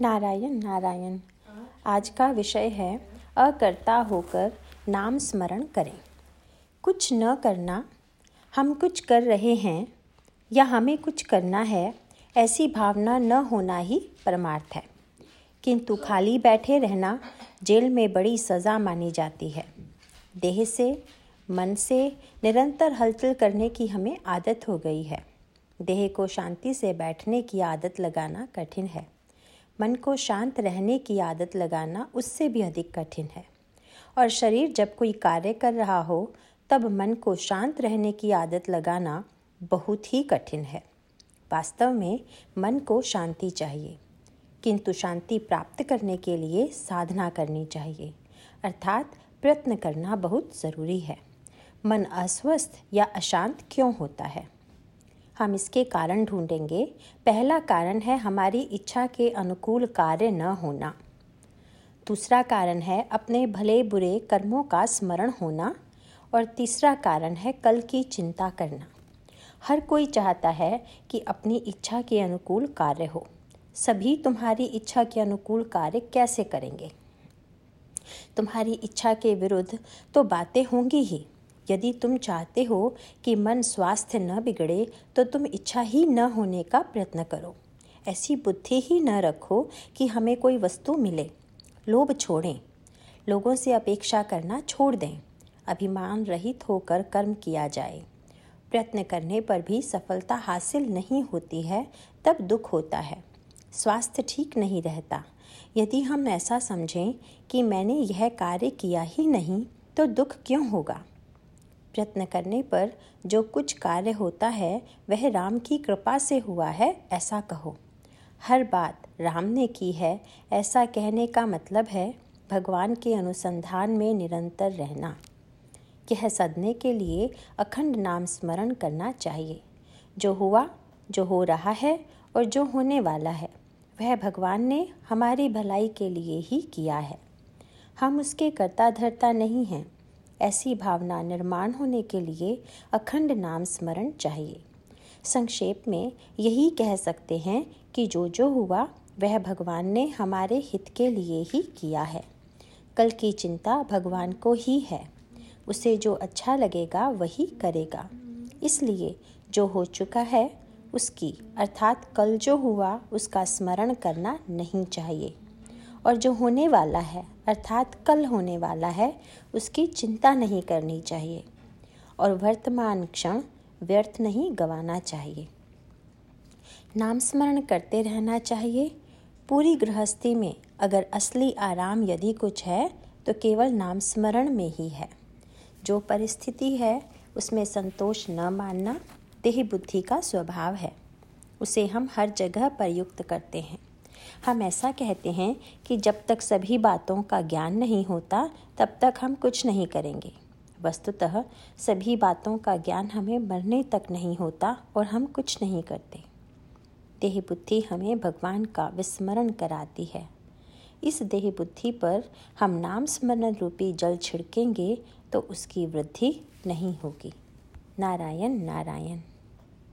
नारायण नारायण। आज का विषय है, अकर्ता होकर नाम स्मरण करें। कुछ न करना, हम कुछ कर रहे हैं, या हमें कुछ करना है, ऐसी भावना न होना ही परमार्थ है। किंतु खाली बैठे रहना जेल में बड़ी सज़ा मानी जाती है। देह से, मन से निरंतर हलचल करने की हमें आदत हो गई है। देह को शांति से बैठने की आदत लगाना कठिन है। मन को शांत रहने की आदत लगाना उससे भी अधिक कठिन है। और शरीर जब कोई कार्य कर रहा हो, तब मन को शांत रहने की आदत लगाना बहुत ही कठिन है। वास्तव में मन को शांति चाहिए, किंतु शांति प्राप्त करने के लिए साधना करनी चाहिए, अर्थात प्रयत्न करना बहुत ज़रूरी है। मन अस्वस्थ या अशांत क्यों होता है? हम इसके कारण ढूंढेंगे। पहला कारण है हमारी इच्छा के अनुकूल कार्य न होना। दूसरा कारण है अपने भले बुरे कर्मों का स्मरण होना। और तीसरा कारण है कल की चिंता करना। हर कोई चाहता है कि अपनी इच्छा के अनुकूल कार्य हो। सभी तुम्हारी इच्छा के अनुकूल कार्य कैसे करेंगे? तुम्हारी इच्छा के विरुद्ध तो बातें होंगी ही। यदि तुम चाहते हो कि मन स्वास्थ्य न बिगड़े तो तुम इच्छा ही न होने का प्रयत्न करो। ऐसी बुद्धि ही न रखो कि हमें कोई वस्तु मिले। लोभ छोड़ें। लोगों से अपेक्षा करना छोड़ दें। अभिमान रहित होकर कर्म किया जाए। प्रयत्न करने पर भी सफलता हासिल नहीं होती है, तब दुख होता है। स्वास्थ्य ठीक नहीं रहता। यदि हम ऐसा समझें कि मैंने यह कार्य किया ही नहीं तो दुख क्यों होगा? प्रयत्न करने पर जो कुछ कार्य होता है, वह राम की कृपा से हुआ है, ऐसा कहो। हर बात राम ने की है, ऐसा कहने का मतलब है, भगवान के अनुसंधान में निरंतर रहना। यह सदने के लिए अखंड नाम स्मरण करना चाहिए। जो हुआ, जो हो रहा है और जो होने वाला है, वह भगवान ने हमारी भलाई के लिए ही किया है। हम उसके कर्ता धर्ता नहीं हैं। ऐसी भावना निर्माण होने के लिए अखंड नाम स्मरण चाहिए। संक्षेप में यही कह सकते हैं कि जो जो हुआ, वह भगवान ने हमारे हित के लिए ही किया है। कल की चिंता भगवान को ही है। उसे जो अच्छा लगेगा, वही करेगा। इसलिए जो हो चुका है, उसकी, अर्थात कल जो हुआ, उसका स्मरण करना नहीं चाहिए। और जो होने वाला है, अर्थात कल होने वाला है, उसकी चिंता नहीं करनी चाहिए और वर्तमान क्षण व्यर्थ नहीं गवाना चाहिए। नाम स्मरण करते रहना चाहिए। पूरी गृहस्थी में अगर असली आराम यदि कुछ है तो केवल नाम स्मरण में ही है। जो परिस्थिति है, उसमें संतोष न मानना देह बुद्धि का स्वभाव है। उसे हम हर जगह प्रयुक्त करते हैं। हम ऐसा कहते हैं कि जब तक सभी बातों का ज्ञान नहीं होता, तब तक हम कुछ नहीं करेंगे। वस्तुतः, सभी बातों का ज्ञान हमें मरने तक नहीं होता और हम कुछ नहीं करते। देह बुद्धि हमें भगवान का विस्मरण कराती है। इस देह बुद्धि पर हम नाम स्मरण रूपी जल छिड़केंगे तो उसकी वृद्धि नहीं होगी। नारायण नारायण।